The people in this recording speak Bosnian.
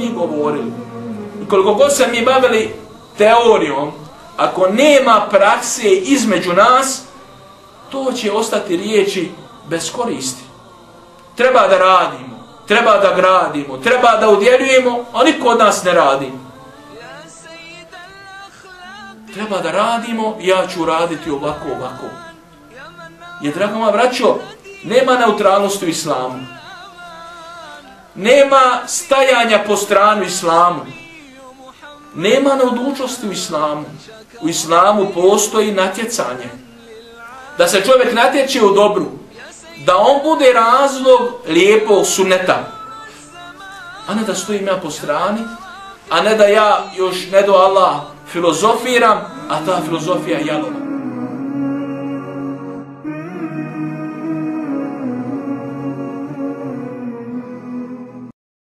mi govorili. I koliko god se mi bavili teorijom, ako nema prakse između nas, to će ostati riječi bez koristi. Treba da radimo, treba da gradimo, treba da udjeljujemo, a niko od nas ne radi. Treba da radimo, ja ću raditi ovako, ovako. Jer, drago ma braćo, nema neutralnosti u islamu. Nema stajanja po stranu islamu. Nema neodlučnosti u islamu. U islamu postoji natjecanje. Da se čovjek natječe u dobru. Da on bude razlog lijepog suneta. A ne da stojim ja po strani. A ne da ja još ne do Allah filozofiram, a ta filozofija je jalova.